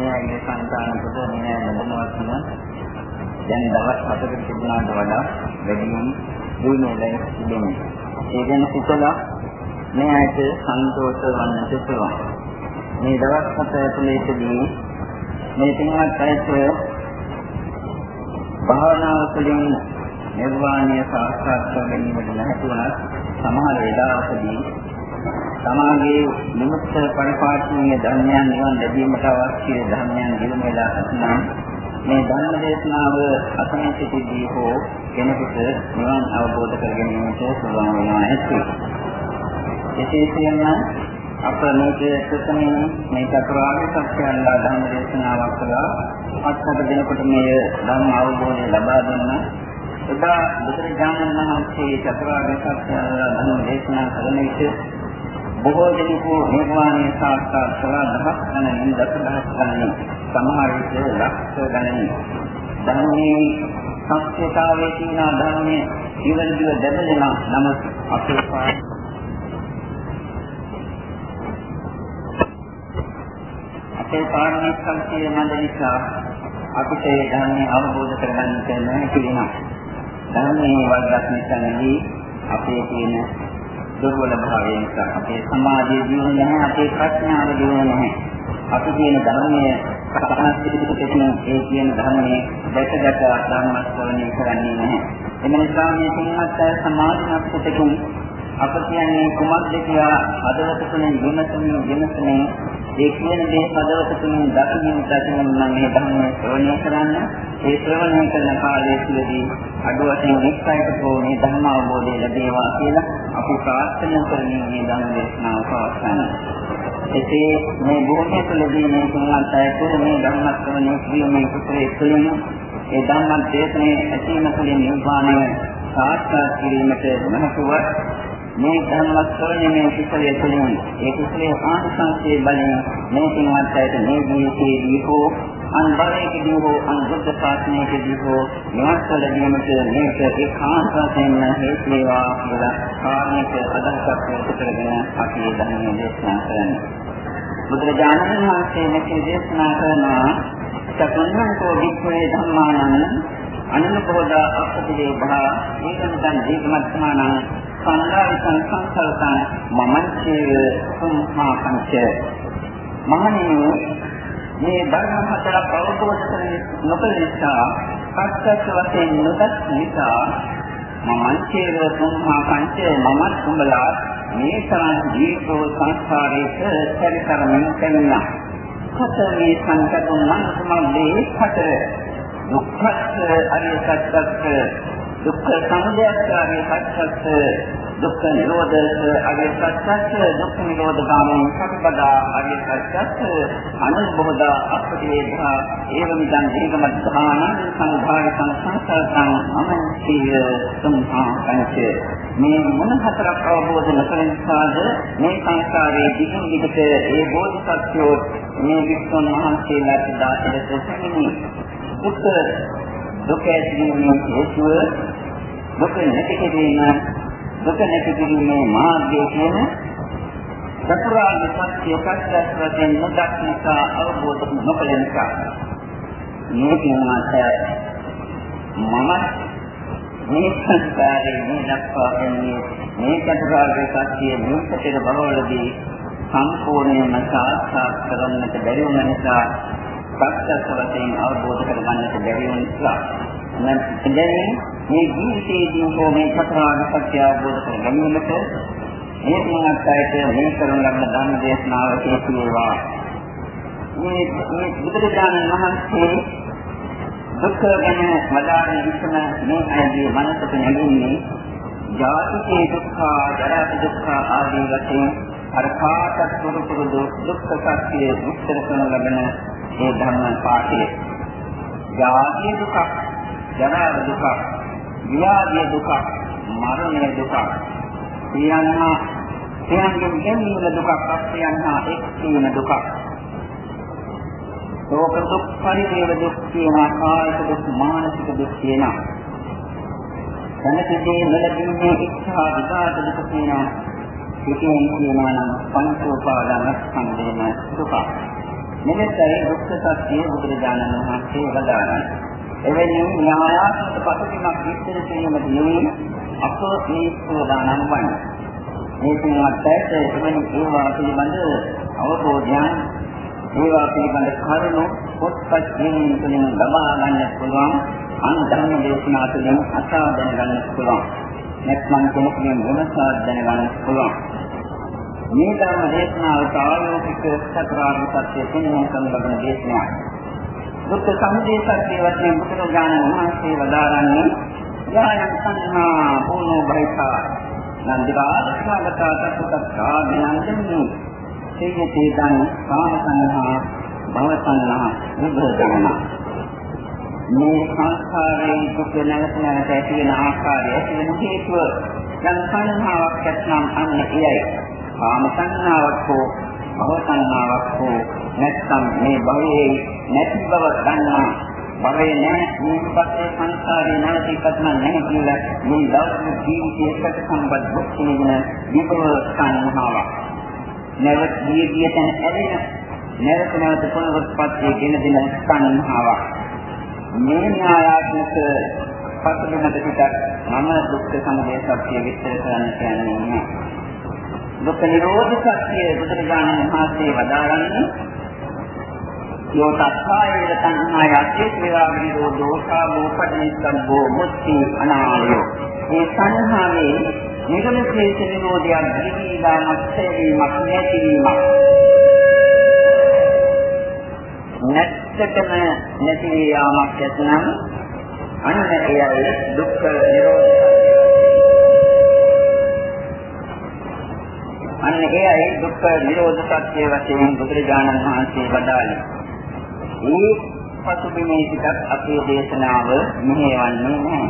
මෙයාගේ සංකාන කොට මෙයා නබනවත්ම දැන් දවස් හතකට තිබුණාට වඩා වැඩිම දිනුනෙලා තිබෙනවා. ඒ ගැන සිතලා මෙයාට සන්තෝෂ වන්නට පුළුවන්. මේ දවස් හත ඇතුළතදී මේ පින්වත් අයට භාවනාව තුළින් නිර්වාණය සාක්ෂාත් කර ගැනීමට නැති වුණත් සමහර වෙලාවකදී සමාගයේ නිමුත් පරිපාලනීය ධර්මයන් නිවන් ලැබීමට අවශ්‍ය ධර්මයන් දිනු වෙලා නැත්නම් මේ ධර්ම දේශනාව අසමින් සිටිදී හෝ කෙනෙකුට නිවන් අවබෝධ කර ගැනීමට පුළුවන් වෙනවා ඇති. විශේෂයෙන්ම අප මේක සුතමින් මේ චතුරාර්ය සත්‍යයන්ලා ධර්ම දේශනාවක් කළා. අත්හත දෙනකොට මේ ධර්ම අවබෝධය ලබා දුන්න. එදා බුදුරජාණන් වහන්සේ චතුරාර්ය සත්‍යයන්ලා ධර්ම දේශනා කරන විට බොහෝ දෙනෙකු නිර්වාණය සාක්ෂාත් කළා දහස් ගණනින් දසදහස් ගණනින් සමහර විට ලක්ෂ ගණනින් ධර්මයේ සත්‍යතාවයේ තියෙන ධර්මයේ ඉවරදිව දැදෙන නමුත් අපේ පාඩ අපේ පාරමී සංකේය මන්ද නිසා අපිට ඒ ධර්මය අවබෝධ කරගන්නට නොහැකි වෙනවා. ධර්මයේ වර්ධක් නිසා නෙවෙයි අපේ තියෙන දුර්වල භාවය නිසා. අපේ සමාධිය දියුණු නැහැ අපේ ප්‍රඥාව දියුණු නැහැ. අපි කියන ධර්මයේ සකනස්තිකකෙකින් ඒ කියන ධර්මයේ දැක දැක ධර්මස්වරණය කරන්නේ නැහැ. එම නිසා මේ පින්වත් අය සමාධියක් පිටකින් අප කියන්නේ කුමක්ද කියලා හදවත තුළින් විමසමින් විමසමින් ඒ කියන දේ හදවත තුළින් දකින්න දකින්න නම් මේ ධර්මය ශ්‍රවණය කරන්න. ඒ ශ්‍රවණය කරන කාලය තුළදී අඩු වශයෙන් එක්සයිට හෝ මේ ධර්ම අවබෝධය ලැබේවා කියලා අපි ප්‍රාර්ථනා කරමින් මේ ධර්ම දේශනාව පවත්වනවා. එසේ මේ භූමිය තුළදී මේ තුන්වත් අයට මේ ධර්ම ශ්‍රවණය කිරීමේ කුසලයේ තුළින් ඒ ධර්ම දේශනේ ඇසීම තුළින් නිර්වාණය සාක්ෂාත් කිරීමට මහතුව මේ ධර්ම ශ්‍රවණයේ කුසලයේ තුලින් ඒ කුසලයේ ආනිසංසයේ බලයෙන් මේ පින්වත් අයට මේ ජීවිතයේදී හෝ අන්බරයේදී හෝ අනුබුද්ධ ශාසනයේදී හෝ නිවන්වල දීමට මේක ඒකාන්ත වශයෙන්ම හේතු වේවා කියලා කාර්මික අදහසක් කරගෙන අපි ධර්මයේ දේශනා කරන්නේ. බුදුරජාණන් වහන්සේ මෙසේ දේශනා කරනවා චතුර්ණංකෝ වික්ඛවේ ධම්මානං අනනුකෝදා අපතිදේ භා ඒකෙන් දීගමත්මානං සංඝාරිකං සංකල්පං මමංචේ සම්මා පංච මහණෙනි මේ ධර්ම හතරක් අවබෝධ කරගෙන නොකල නිසා පස්සත් වශයෙන් නොදත් නිසා මමංචේ සම්මා පංච මමත් කුඹලා මේ තරම් ජීවෝ සංස්කාරයක පරිකරමින් තැන්නා කතරේ සංකතුන් මනසමල්ලේ කතර දුක්ඛත් අරිය සත්‍යත් දුක්ඛ සමුදයස්කාරී සත්‍යත් දුක්ඛ නිරෝධස අරිය සත්‍යත් දුක්ඛ නිරෝධ ගාමී සත්පදා අරිය සත්‍යත් අනුබෝධා අපදේධා ඒවමිදං දීගමත් ධාන සංඝාරි සංසංසං අමන්තිය සම්හා පංච. මේ මොන හතරක් අවබෝධ නොකළ නිසාද? මේ සංසාරයේ දිගින් දිගට ඒ බෝධිසත්වෝ මේ වික්ෂුන් වහන්සේලාට දාසලට සැමිනි දුක් දුක ඇතිවීමේ හේතුව දුක නැති කිරීම දුක නැති කිරීමේ මාර්ගය කියන චතුරාර්ය සත්‍ය ප්‍රත්‍යක්ෂ වශයෙන් නොදක් නිසා අවබෝධ නොකළ නිසා. මේ කියනවාට මම මේ සංස්කාරයේ මේ දක්වා එන්නේ මේ චතුරාර්ය සත්‍ය මුල්පතේ බවවලදී සම්පූර්ණයෙන්ම සාක්ෂාත් කරගන්නට බැරි වුණ නිසා ප්‍රත්‍යක්ෂ වශයෙන් අවබෝධ කරගන්නට බැරි වුණ නිසා නැත්නම් මේ ජීවිතයේදී හෝ මේ චතුරාර්ය සත්‍ය අවබෝධ කර ගැනීමට මේ තුනක් අයට මේ කරන ලබන ධර්ම දේශනාව හේතු වේවා. මේ මේ බුදුරජාණන් වහන්සේ දුක්ඛ ගැන වදාළන විසම මේ අයගේ මනසට නැගෙන්නේ ජාතිකේ දුක්ඛ, ජරා දුක්ඛ ආදී වශයෙන් අර කාටත් පුරු පුරුදු දුක්ඛ සත්‍ය විස්තර කරන ලබන මේ ධර්ම පාඨය. ජාතිය දුක, ජරා දුක, ව්‍යාධි දුක, මරණය දුක. කියනවා එයන්ගෙන් ගැනීම දුකක් අත්යන්හා එක් වීම දුකක්. ශෝක දුක් පරිදේව දුක් කියනවා කායික දුක් මානසික දුක් කියනවා. දැනටදී මෙලදීනේ ඉච්ඡා විකාර දුක කියනවා. පිටින් කියනවා නම් පංච උපාදාන ස්කන්ධේන දුක. මෙලෙසයි දුක්ඛ සත්‍ය බුදුරජාණන් වහන්සේ වදාළා. එවැනි න්‍යායාත්මක පසුබිමක් විස්තර කිරීමට නෙවෙයි අප මේ සෝදානම් වන්නේ. මේ පින්වත්ට එවැනි ඒවා පිළිබඳ අවබෝධයන් ඒවා පිළිබඳ කරුණු පොත්පත් කියමින් තුලින් ලබා ගන්න පුළුවන් අන්ධර්ම දේශනා තුළින් අසා දැනගන්න පුළුවන්. නැත්නම් කෙනෙකුගෙන් විමසා දැනගන්න පුළුවන්. මේ ධර්ම දේශනාව සායෝගික සතරාර්ය සත්‍ය පෙන්වන සම්බන්ධ දේශනාවක්. දුක්ඛ සමුදය සත්‍ය වශයෙන් බුදුරජාණන් වහන්සේ වදාරන්නේ යායන් සංහා පොනෝ බයිකා නන්දිකාදස්නාගතා තත්ත්වතා ඥානදෙන්නේ සේයතේ දන් කාම සංහා භව සංහා නිබ්බදනා මේ සංස්කාරයෙන් දුක නැවත නැවත ඇති වෙන ආකාරය ඇති වෙන හේතුව යම් සංහාවක් ඇත්නම් අන්න එයයි. කාම සංහාවක් හෝ භව සංහාවක් හෝ නැත්නම් මේ භවයේ නැති බව දන්නා භවයේ නැහැ මේ පස්සේ සංස්කාරේ නැවත ඉපත්ම නැහැ කියලා මේ දවස් ජීවිතයකට සම්බන්ධ දුක් වෙන විභව සංහාවක් නැවත ගිය ගිය තැන ඇලෙන නැවත නැවත පුනරුත්පත්ති ගෙන දෙන සංහාවක් මේ න්‍යායාත්මක පසුබිමට පිටත් මම දුක්ඛ සමුදය සත්‍ය විස්තර කරන්න කියන්නේ නැහැ. දුක්ඛ නිරෝධ සත්‍ය බුදුරජාණන් වහන්සේ වදාරන්නේ යෝ තත්ථායේ තණ්හාය අධික්‍රියා විරෝධෝ සාමෝපදීස්සබ්බෝ මුක්ති අනාලයෝ. මේ සංහාවේ නිගමනයේ සිනෝදයක් දීවිලාමත් සේවීමක් නැතිවීමක් නැත්තටම නැති යාමක් ඇතනම් අන්න එයයි දුක්ඛ නිරෝධ අන්න එයයි දුක්ඛ නිරෝධ සත්‍ය වශයෙන් බුදුරජාණන් වහන්සේ වදාළේ. මේ පසුබිමේ සිටත් අපේ දේශනාව මෙහෙවන්නේ නැහැ.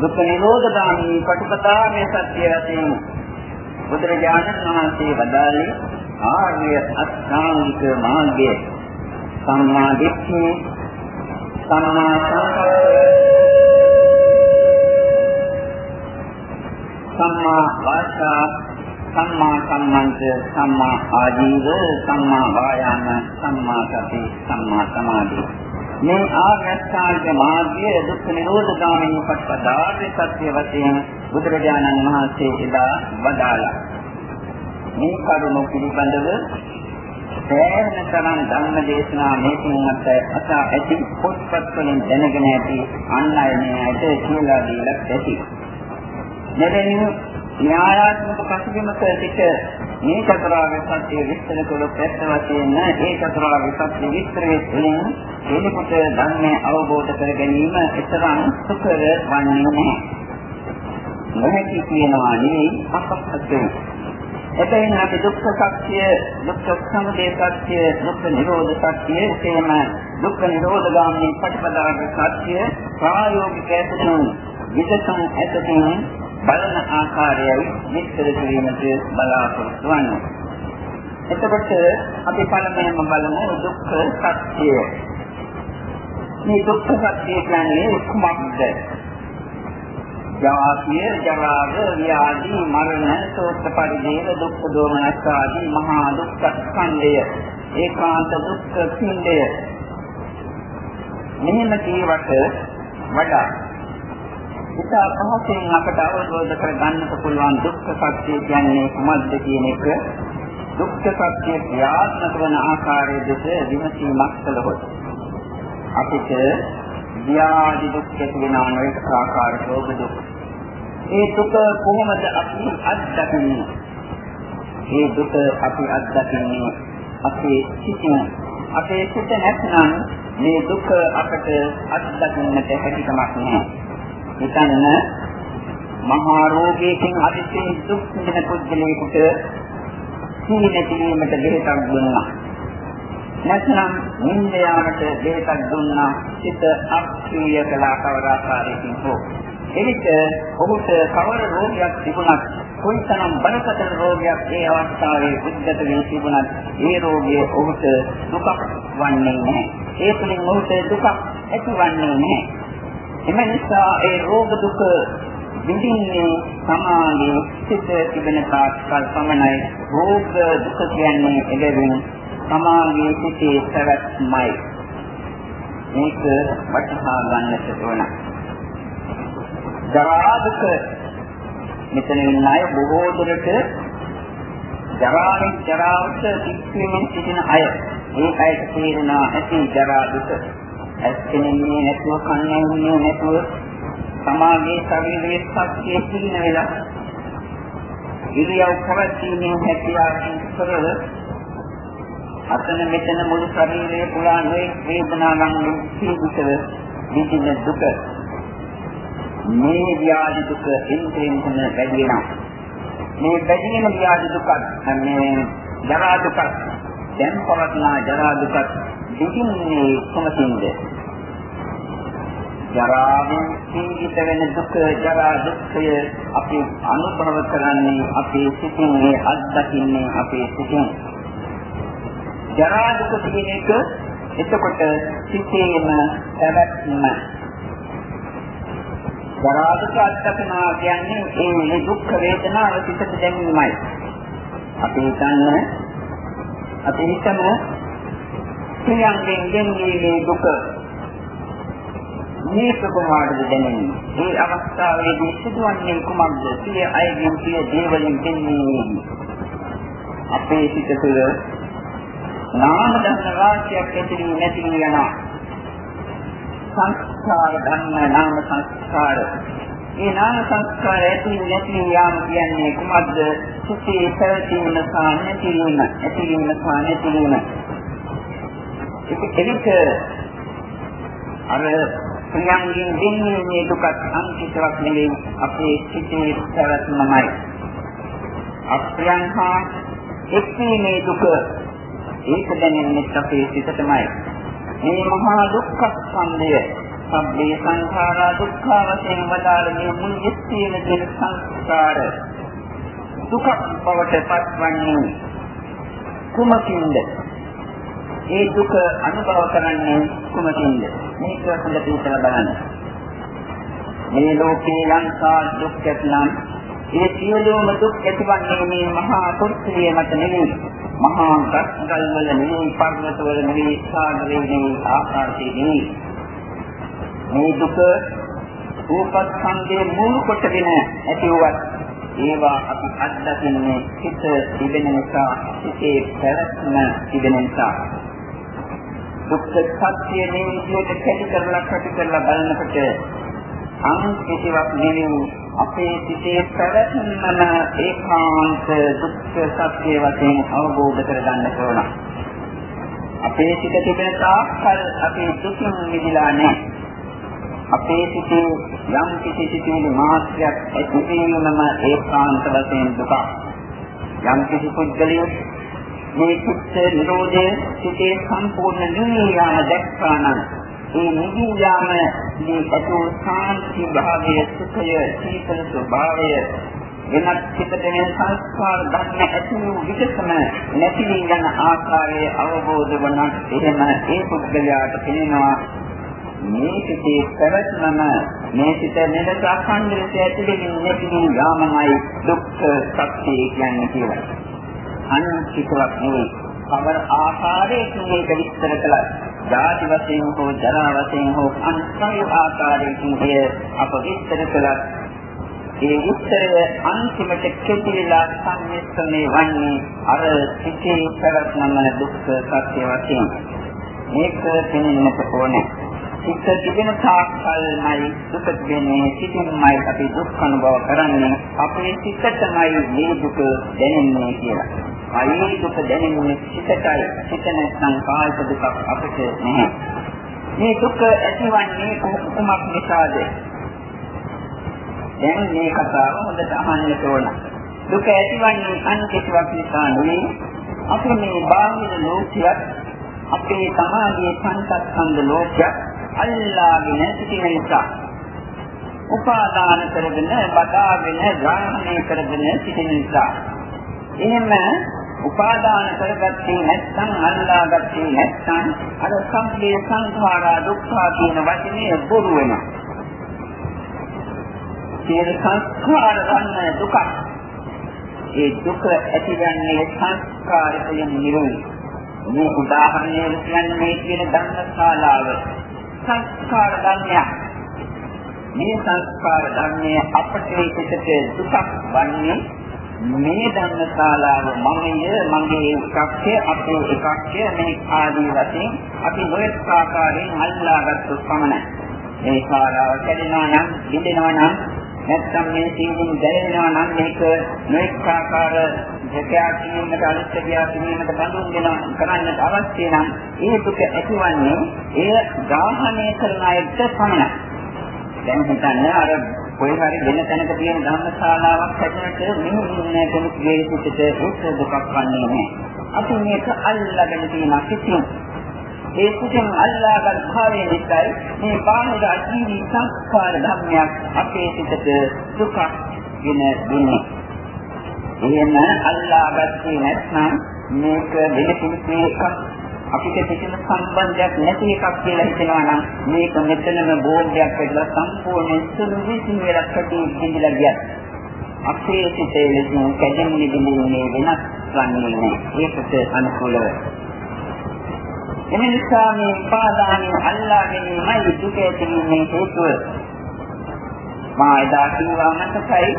දුක්ඛ නිරෝධ ගාමී පටිපදාමේ සත්‍ය වශයෙන් බුදුරජාණන් වහන්සේ වදාළේ ආර්ය අෂ්ටාංගික මාර්ගය සම්මා දිට්ඨිය සම්මා සම්මා වාචා සම්මා සම්මන්ත සම්මා ආජීව සම්මා වායාම සම්මා සති සම්මා සමාධි මේ ආග්‍රස්ථාර්ග මාර්ගය දුක්ඛ නිරෝධ ගාමිනී පටිපදාර්ය සත්‍ය වශයෙන් බුදුරජාණන් වහන්සේ එදා වදාළා. මේ කරුණු පිළිබඳව සෑහෙන තරම් ධර්ම දේශනා මේකින්වත් අසා ඇති පොත්පත් වලින් දැනගෙන ඇති අන් අය මේ ඇට කියලා දීලා ඇති. මෙවැනි න්‍යායාත්මක පසුබිමක සිට මේ චතුරාර්ය සත්‍ය විස්තර කළ පැත්ත වශයෙන් ඒ චතුරාර්ය සත්‍ය විස්තරයේ තුලින් එලිපොත ධර්මය අවබෝධ කර ගැනීම එතරම් සුකර වන්නේ නැහැ. නොහැකි කියනවා නෙවෙයි අපහසු. එතෙන් අපි දුක්ඛ සත්‍ය, දුක්ඛ සමුදය සත්‍ය, දුක්ඛ නිරෝධ සත්‍ය, එසේම දුක්ඛ නිරෝධ ගාමී ප්‍රතිපදාවේ සත්‍ය ප්‍රායෝගික ඇතුළු විදසන් ඇතුළු බලන ආකාරයයි විස්තර කිරීමට බලාපොරොත්තු වන්නේ. එතකොට අපි පළමුවෙන්ම බලමු දුක්ඛ සත්‍යය. මේ දුක්ඛ සත්‍ය කියන්නේ කුමක්ද? ජාතිය, ජරාව, ව්‍යාධි, මරණ, සෝත පරිදේව, දුක්ඛ දෝමනස් ආදී මහා දුක්ඛ ස්කන්ධය. ඒකාන්ත දුක්ඛ පින්ඩය. මෙහෙම කීවට වඩා ඉතා පහසෙන් අපට අවබෝධ කරගන්නට පුළුවන් දුක්ඛ සත්‍ය කියන්නේ කුමක්ද කියන එක. දුක්ඛ සත්‍ය ක්‍රියාත්මක වන ආකාරය දෙස විමසීමක් කළහොත් අපිට ව්‍යාධි දුක් කියන අනෙක් ආකාර රෝග දුක්. ඒ දුක කොහොමද අපි අත්දකින්නේ? ඒ දුක අපි අත්දකින්නේ අපේ සිතින්. අපේ සිත නැත්නම් මේ දුක අපට අත්දකින්නට හැකියාවක් නැහැ. හිතන්න මහා රෝගයකින් අතිශයින් දුක් විඳින පුද්ගලයෙකුට සීනතිවීමට දෙහෙතක් දුන්නා. නැත්නම් නිින්ද යාමට දෙහෙතක් දුන්නා. සිත අක්‍රීය කළා කවර ආකාරයකින් හෝ. එවිට ඔහුට කවර රෝගයක් තිබුණත් කොයිතරම් බරපතල රෝගයක් ඒ අවස්ථාවේ උද්ගත වී තිබුණත් ඒ රෝගය ඔහුට දුකක් වන්නේ නැහැ. ඒ තුළින් ඔහුට දුකක් ඇතිවන්නේ නැහැ. එම නිසා ඒ රෝග දුක විඳින්නේ සමාගයේ සිට තිබෙන තාක්කල් පමණයි රෝග දුක කියන්නේ එළවෙන සමාගයේ සිටේ පැවැත්මයි. මේක වටහා ගන්නට ඕන. ජරාදුක මෙතන ඉන්න අය බොහෝ දුරට ජරාවෙන් ජරාවට සික්වීමෙන් සිටින අය. ඒ අයට තේරෙනවා ඇති ජරා දුක. ඇස්කෙන්නේ නැතුව කන්නේ නැතුව සමාගයේ ශරීරයේ ශක්තිය පිළින වෙලා ඉරියව් පවත්ීමේ හැකියාවෙන් කරව අතන මෙතන මුළු ශරීරයේ පුරා නොයෙක් වේදනාවන් පිළිබිසව විඳින දුක. මේ ව්‍යාධි දුක එන්ටෙන් වැඩි වෙනවා. මේ වැඩි වෙන ව්‍යාධි දුක මේ ජරා දුක දැන් පවත්නා ජරා දුක විඳින්නේ කොහොමද? ජරාවෙන් පීඩිත වෙන දුක ජරා දුක්ඛය අපි අනුභව කරන්නේ අපේ සිතින් මේ අත්දකින්නේ අපේ සිතින්. ජරා දුක කියන එක එතකොට සිතේම පැවැත්ම. ජරා දුක අත්දකනවා කියන්නේ ඒ දුක් වේදනාව සිතට දැනීමයි අපි හිතන්නේ අපි හිතමු ප්‍රියංගෙන් ගෙන්නේ දුක. මේ ප්‍රකෝණාටද දැනෙන්නේ. මේ අවස්ථාවේදී සිදුවන්නේ කුමක්ද? සිය අයගෙන් සිය දේවලින් දෙන්නේ. අපේ සිත තුළ නාම ධර්ම රාශියක් ඇතිවී නැති යනවා. සංස්කාර ධර්ම නාම සංස්කාර. මේ නාම සංස්කාර ඇතිවී නැති යාම කියන්නේ කුමක්ද? සිතේ පැවතීම සහ නැතිවීම, ඇතිවීම සහ නැතිවීම. ඒක අර ප්‍රියංගෙන් දෙන්නේ මේ දුකත් අන්තිමවක් නෙවෙයි අපේ සිතේ පැවැත්මමයි. අප්‍රියං හා එක්වීමේ දුක ඒක දැනෙන්නේ අපේ සිතටමයි. මේ මහා දුක්ඛ සම්දය සබ්බේ සංඛාරා දුක්ඛ වශයෙන් වදාළ මේ මුල් යස්තින දෙන සංස්කාර දුක බවට පත්වන්නේ කුමකින්ද? ඒ දුක අනුභව කරන්නේ කුමකින්ද? මේක හොඳට හිතලා බලන්න. මේ ලෝකේ ලංකා දුක් ඇතනම් ඒ සියලුම දුක් ඇතිවන්නේ මේ මහා කුර්තිය මත නෙවෙයි. මහා ගස්ගල් වල නෙවෙයි, පර්වත වල නෙවෙයි, සාගරේ නෙවෙයි, ආකාශයේ නෙවෙයි. මේ දුක රූපස්කන්ධයේ මූල කොටගෙන ඇතිවුවත් ඒවා අපි අත්දකින්නේ හිත තිබෙන නිසා, හිතේ පැවැත්ම තිබෙන නිසා. දුක්ඛ සත්‍ය මේ විදිහට කැටි කරලා කැටි කරලා බලනකොට අන් කිසිවක් නෙවෙයි අපේ සිතේ පැවැත්මම ඒකාන්ත දුක්ඛ සත්‍ය වශයෙන් අවබෝධ කරගන්න ඕන. අපේ සිත තිබෙන තාක්කල් අපි දුකින් මිදලා නැහැ. අපේ සිතේ යම් කිසි සිතිවිලි මාත්‍රයක් ඇතිවීමම ඒකාන්ත වශයෙන් දුක. යම් කිසි පුද්ගලයෙක් මේ කුච්ච නිරෝධය සිටේ සම්පූර්ණ නිවියාම දැක්කා නම් ඒ නිවියාම මේ අතු සාන්ති භාවය සුඛය සීතල ස්වභාවය වෙනත් පිටදෙන සංස්කාර ධර්ම ඇති වූ විකසම නැති යන ආකාරයේ අවබෝධ වන එහෙම ඒ පුද්ගලයාට පෙනෙනවා මේ සිතේ පැවැත්මම මේ සිත මෙලෙස අඛණ්ඩ ලෙස ඇතිවෙමින් නැති යාමයි දුක්ඛ සත්‍ය කියන්නේ කියලා. අනිත්‍යයක් නෙවෙයි. කවර ආකාරයකින් මේක විස්තර කළත් ජාති වශයෙන් හෝ ජරා වශයෙන් හෝ අන්සය ආකාරයකින් එය අප විස්තර කළත් ඒ විස්තරය අන්තිමට කෙටිලා සම්මිශ්‍රණය වන්නේ අර සිටේ පැවැත්මම දුක්ඛ සත්‍ය වශයෙන්. මේක පෙනෙන්නට ඕනේ. සිත තිබෙන තාක්කල්මයි දුක තිබෙන්නේ සිතින්මයි අපි දුක් අනුභව කරන්නේ අපේ සිතටමයි මේ දුක දැනෙන්නේ කියලා. අයි දුක දැනෙන්නේ සිතටයි. සිත නැත්නම් කායික දුකක් අපිට නැහැ. මේ දුක ඇතිවන්නේ කුමක් නිසාද? දැන් මේ කතාව හොඳට අහන්න ඕන. දුක ඇතිවන්නේ අන් කිසිවක් නිසා නෙවෙයි. අපි මේ බාහිර ලෝකයක් අපේ සමාජයේ පංචස්කන්ධ ලෝකයක් අල්ලාගෙන සිටින නිසා උපාදාන කරගෙන බදාගෙන ග්‍රහණය කරගෙන සිටින නිසා එහෙම උපාදාන කරගත්තේ නැත්නම් අල්ලාගත්තේ නැත්නම් අර සම්පේ සංඛාරා දුක්ඛා කියන වචනේ බොරු වෙනවා. සියලු සංස්කාර ගන්න දුක. ඒ දුක ඇතිවන්නේ සංස්කාරයෙන් නිරෝධ. මේ උදාහරණය කියන්නේ මේ කියන ධර්මශාලාව සංස්කාර ධර්මයක්. මේ සංස්කාර ධර්මයේ අපට පිටට දුකක් වන්නේ මේ ධර්මශාලාව මමය මගේ එකක්ය අපේ එකක්ය මේ ආදී වශයෙන් අපි නොඑක ආකාරයෙන් අල්ලාගත්තු පමණයි. මේ ශාලාව කැඩෙනවා නම්, බිඳෙනවා නම් නැත්නම් මේ සීලෙන් දැනෙනවා නම් මේක නොඑක ආකාර දෙකයක් කියන්නට අනිත්‍ය කියන්නට බඳුන් වෙන කරන්නට අවශ්‍ය නම් ඒ දුක ඇතිවන්නේ එය ග්‍රහණය කරන අයට පමණයි. දැන් හිතන්න අර කොයි හරි වෙන තැනක තියෙන ධර්මශාලාවක් හැදෙන්නට මෙහෙම කෙනෙකුගේ සිතට ඒක දුකක් වන්නේ නැහැ. අපි මේක අල්ලගෙන තියෙන කිසිම ඒ කුසෙන් අල්ලාගත් භාවයේ නිසායි මේ බාහිර අජීවී සංස්කාර ධර්මයක් අපේ සිතට දුකක් ගෙන දෙන්නේ. එහෙම අල්ලාගත්තේ නැත්නම් මේක වෙන කිසිම එකක් අපිට කිසිම සම්බන්ධයක් නැති එකක් කියලා හිතනවා නම් මේක මෙතනම බෝඩ්යක් වෙලා සම්පූර්ණ සුළු විසින් වෙලක් කටි ඉඳලා ගියත් අපේ සිතේ ලෙසින් කැදෙන්නේ දෙන්නේ වෙනස් වන්නේ නැහැ. ඒකට අනුකූලව. එනිසා මේ පාදානිය අල්ලා ගැනීමයි දුක ඇතිවීමේ හේතුව. මා එදා කිව්වා මතකයි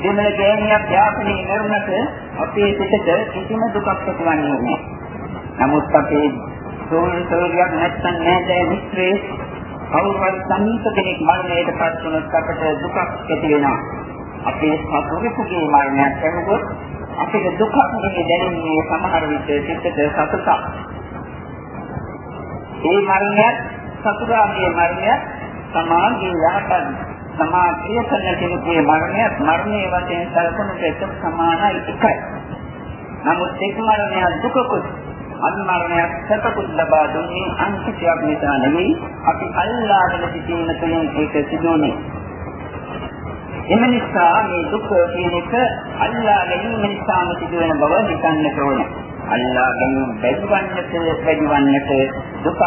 දෙමළ ගෑණියක් යාපනයේ කරුණට අපේ සිතට කිසිම දුකක් ඇතිවන්නේ නැහැ. නමුත් අපේ සෝන්සෝරියක් නැත්තම් නෑදෑ මිත්‍රේ කවුරුහරි සමීප කෙනෙක් මරණයට පත් වුණොත් අපට දුකක් ඇති වෙනවා. අපේ සතුටුගේ මරණයක් ලැබුවොත් අපිට දුකක් නෙමෙයි දැනෙන්නේ සමහර විට සිතට සතුටක්. ඒ මරණයත් සතුරාගේ මරණයත් සමාගයේ යහපත් සමාධිය කරන කෙනෙකුගේ මරණයත් මරණයේ වශයෙන් සැලකුණට එක සමානයි එකයි. නමුත් එක් මරණයක් දුකකුත් අන්මරණයක් සැපකුත් ලබා දුන්නේ අන්තිමයක් නිසා නෙවෙයි අපි අල්ලාගෙන සිටින තුලින් ඒක සිදුවන්නේ. එම නිසා මේ දුක කියන එක අල්ලා ගැනීම නිසාම සිදුවෙන බව හිතන්නට ඕනේ. අල්ලා ගැනීම බැඳවන්නට බැඳවන්නට දුක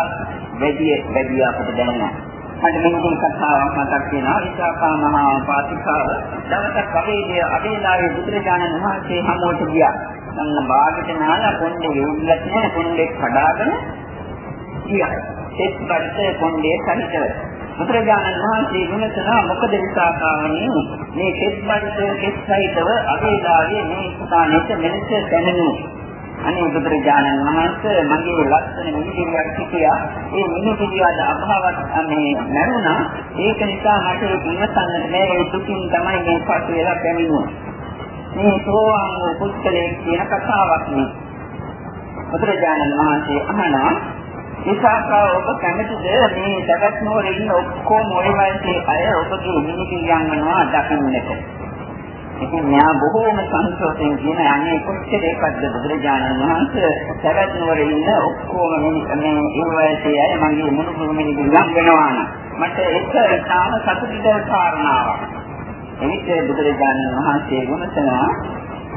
වැඩි වැඩි අපට දැනෙනවා. මට මේකේ කතාවක් මතක් වෙනවා විසාකා මහා පාතිකාව දවසක් අවේදී අබේලාවේ බුදුරජාණන් වහන්සේ හමුවට ගියා. අන්න බාගට නාලා කොණ්ඩේ යොමුලා තියෙන කොණ්ඩේ කඩාගෙන ගියා. එක් බඩේ කොණ්ඩේ සහිතව බුදුරජාණන් වහන්සේ ගුණතන මොකද විසාකාවනේ මේ කෙස් බඩේ කෙස් සහිතව අබේලාවේ මේ ස්ථානෙට මෙලෙස දැනෙන්නේ අනේ බුදුරජාණන් වහන්සේ මගේ ලස්සන මිනිගිරියක් සිටියා. ඒ මිනිගිරියද අභාවත් මේ නැරුණා. ඒක නිසා මට ඒක ඉවසන්නට බැහැ. ඒ දුකින් තමයි මේ පසු වෙලා පැමිණුනේ. මේ සෝවාන් වූ පුත්කලේ කියන කතාවක් නේ. බුදුරජාණන් වහන්සේ අහනවා විසාකා ඔබ කැමතිද මේ සගත් නුවර ඉන්න ඔක්කොම ඔය වයසේ අය ඔබගේ මිනිගිරියන් වෙනවා දකින්නට? ඉතින් මෙයා බොහෝම සංතෝෂයෙන් කියන අනේ කොච්චර ඒකක්ද බුදුරජාණන් වහන්සේ සරත් නුවර ඉන්න ඔක්කොම මේ ඉවයසේ අය මගේ මුණුපුරු මිනිස්සු යම් වෙනවා නම් මට ඒක ඉතාම සතුටුදායක කාරණාවක්. එවිට බුදුරජාණන් වහන්සේ ගුණසනවා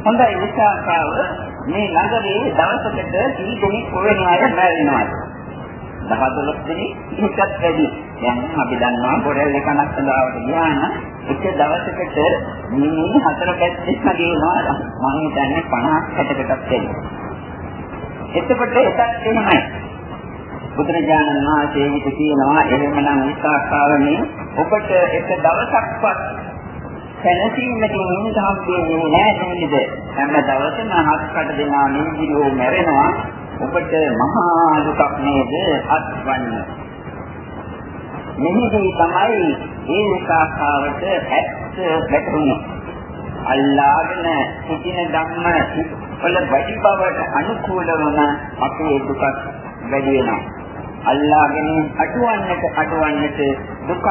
හොඳයි විශාකාව මේ නගරේ දවසකට කී දෙනෙක් කොවෙන අය මැරෙනවාද? 10 දෙනෙක් එකත් වැඩි. දැන් අපි දන්නවා බොරැල් එකක් සඳහාවට ගියා නම් එක දවසකට මිනිහ හතර පැත්තෙම ගේනවා මම හිතන්නේ 50 60කටත් වැඩි. එතකොට එකක් එහෙමයි. බුදුරජාණන් වහන්සේ හිත කියනවා එහෙමනම් විසාකාවනේ ඔබට එක දවසක්වත් සැනසීමකින් නිදහස් වෙන්නේ නැහැ නේද? හැම දවසම හත්කට දෙනා නිවිදිරෝ මැරෙනවා. ඔබට මහා දුකක් නේද අත්වන්නේ. මෙහිදී තමයි ඒ විකාශාවට ඇත්ත වැටුනේ. අල්ලාගෙන සිටින ධම්ම වල වැඩි බවට අනුකූලවම අපේ දුකක් වැඩි වෙනවා. අල්ලාගෙන අඩුවන්නට අඩුවන්නට දුකක්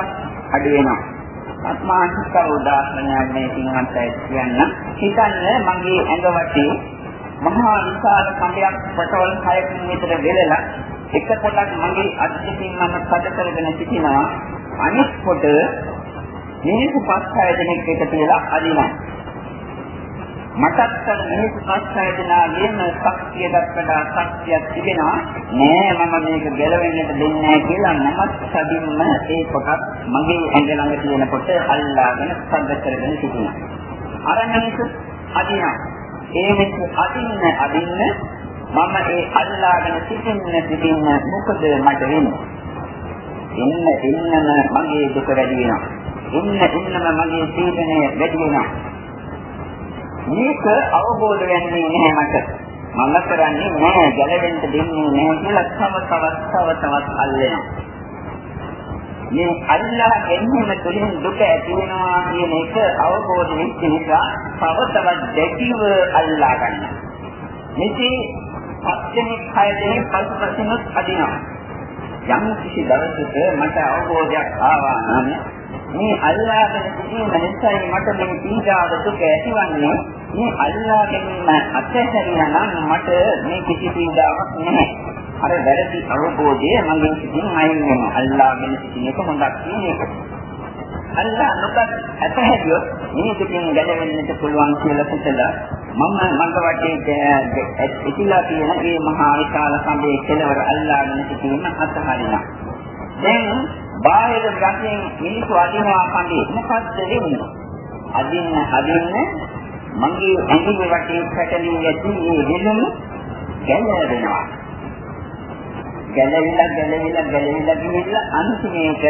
අඩු වෙනවා. ආත්මාන්තික උදාහරණයක් මේ සිංහන්තය කියන්න. හිතන්න මගේ ඇඟ වටේ මහා විශාල කඹයක් පටවල් 6 මීටර වෙලලා එක පොටක් මගේ අත්දැකීම් මම පද කරගෙන සිටිනවා. අනිත් පොට මිනිස්සු පස් හය දෙනෙක් එකතු වෙලා අදිනවා. මටත් මිනිස්සු පස් හය දෙනාගේම ශක්තියකට වඩා ශක්තියක් තිබෙනවා. නෑ මම මේක ගැලවෙන්නට දෙන්නේ නෑ කියලා මමත් සදින්ම ඒ පොටත් මගේ ඇඟ ළඟ තියෙන පොට අල්ලාගෙන පද කරගෙන සිටිනවා. අර මිනිස්සු අදිනවා. ඒ මිනිස්සු අදින්න අදින්න මම ඒ අල්ලාගෙන සිටින්න සිටින්න මොකද මට වෙන්නේ? එන්න එන්නම මගේ දුක වැඩි වෙනවා. එන්න එන්නම මගේ සීතනය වැඩි වෙනවා. මේක අවබෝධ වෙන්නේ නැහැ මට. මම කරන්නේ නෑ ගැලවෙන්න දෙන්නේ නෑ කියලා තව තවත් තව තවත් අල්ලනවා. මේ අල්ලා ගැනීම තුළින් දුක ඇති වෙනවා කියන එක අවබෝධ වෙච්ච නිසා තව තවත් දැකිව අල්ලා ගන්නවා. මෙසේ පස්වෙනි කය දෙකේ පසුපසිනුත් අදිනවා. යම් කිසි දවසක මට අවබෝධයක් ආවා නම් මේ අල්ලාගෙන සිටීම නිසායි මට මේ පීඩාව දුක ඇතිවන්නේ මේ අල්ලා ගැනීම අත්හැරියා නම් මට මේ කිසි පීඩාවක් නැහැ අර වැරදි අවබෝධය මගේ සිතින් අයින් වෙනවා අල්ලාගෙන සිටින එක හොඳක් කියන එක අල්ලා නොකත් අත්හැරියොත් මේ දුකින් ගැලවෙන්නට පුළුවන් කියලා හිතලා මම මඟ වටේ ඉතිලා තියෙන මේ මහා විශාල සම්බේ කෙලවර අල්ලාගෙන සිටීම අත්හරිනවා දැන් බාහිර වශයෙන් මිනිස්සු අදිනවා කන්නේ මොකද්ද වෙන්නේ? අදින්න අදින්න මගේ ඇඟිලි වටේ පැටලී ඇති මේ විලුම ගැලවෙනවා. ගැලවිලා ගැලවිලා ගැලවිලා ගිහිල්ලා අන්තිමේට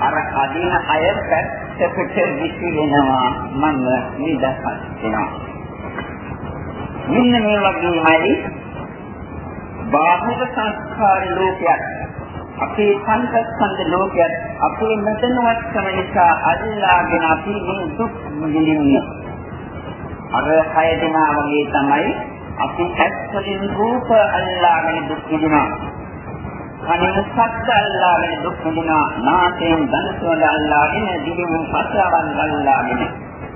අර අදින අය පැත්තකට විසිරෙනවා මම නිදහස් වෙනවා. මෙන්න මේ වගේමයි බාහිර සංස්කාර ලෝකයක් අපේ පංචස්කන්ධ ලෝකයක් අපේ මෙතනවත්කම නිසා අල්ලාගෙන අපි මේ දුක් විඳින්නේ. අර හය දෙනා වගේ තමයි අපි ඇත්තටින් රූප අල්ලාගෙන දුක් විඳිනවා. කනින් සත්‍ය අල්ලාගෙන දුක් විඳිනවා. නාසයෙන් දනසවල අල්ලාගෙන දිවෙන් පසාවන් අල්ලාගෙන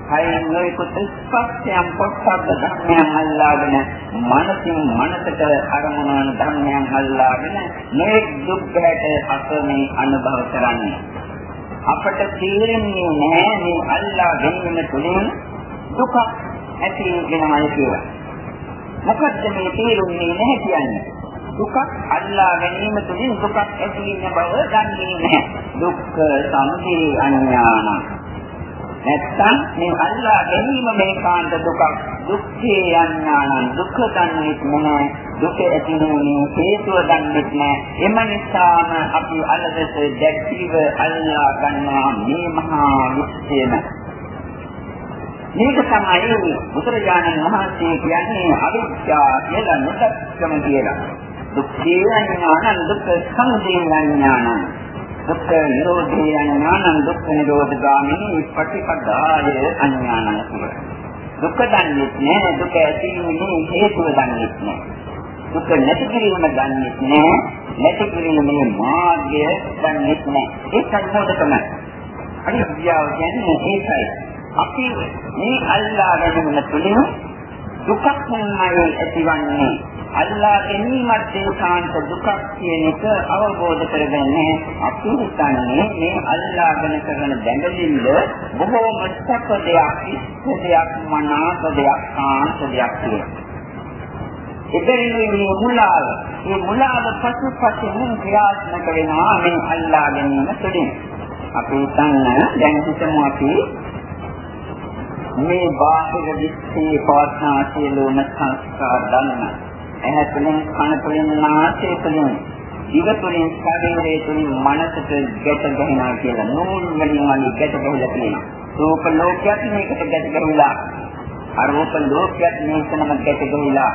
කයින් නොයෙකුත් ස්පර්ශයන් පොත්පත් ධර්මයන් අල්ලාගෙන මනසින් මනසට අරමුණ වන ධර්මයන් අල්ලාගෙන මේ දුක් ගැට අසමේ අනුභව කරන්නේ අපට තේරෙන්නේ නැහැ මේ අල්ලා ගැනීම තුළින් දුක ඇති වෙනවා කියලා. මොකද්ද මේ තේරුන්නේ නැහැ කියන්නේ? දුක අල්ලා ගැනීම තුළින් දුකක් ඇති වෙන බව දන්නේ නැහැ. දුක්ඛ සමුදය අඥානං. නැත්තම් මේ අල්ලා ගැනීම මේ කාන්ත දුකක්. දුක්ඛේ යන්නානම් දුක්ඛ දන්නේත් නැහැ. දුක ඇතිවෙන්නේ හේතුව දන්නේත් නැහැ. එම නිසාම අපි අලදස දැක්විව අල්ලා ගන්නවා මේ මහා විශ්වයම මේක තමයි බුදුරජාණන් වහන්සේ කියන්නේ අවිද්‍යාව කියලා නොදක්කම කියලා. දුක්ඛේ යන්නානම් දුක්ඛ සමුදය යන්නානම් දුක්ඛ නිරෝධය ඥානං දුක්ඛ නිරෝධ ගාමිනී පටිපදාය අඥානං කියලා. දුක්ඛ දන්නේ නැහැ දුක ඇතිවීමේ හේතුව දන්නේ නැහැ. දුක නැති කිරීම දන්නේ නැහැ. නැති කිරීමේ මාර්ගය දන්නේ නැහැ. ඒක සම්පූර්ණකම. අනිත්‍යව කියන්නේ ඒකයි. අපි මේ අල්ලා ගැනීම තුළින් දුකක් නෙමෙයි ඇතිවන්නේ අල්ලා ගැනීමත් ඒකාන්ත දුකක් කියන එක අවබෝධ කරගන්නේ අපි හිතන්නේ මේ අල්ලාගෙන කරන දැඟලිල්ල බොහෝම සැප දෙයක් ඉස්ස දෙයක් මනාප දෙයක් කාන්ත දෙයක් කියලා. එබැවින් මේ මුලාව මේ මුලාව පසුපසින් ක්‍රියාත්මක වෙනවා මේ අල්ලා ගැනීම තුළින්. අපි හිතන්න දැන් හිතමු අපි මේ බාහිර විශ්ේ පවත්නා සියලුම සංස්කාර දන්නා ඇහැ තුළින් කන තුළින් නාසය තුළින් දිව තුළින් ශරීරය තුළින් මනසට ගැට ගැහෙනවා කියලා නූල් වලින් වගේ ගැට ගැහිලා තියෙනවා. රූප ලෝකයක් මේකට ගැට ගැහිලා අරූප ලෝකයක් මේකනම ගැට ගැහිලා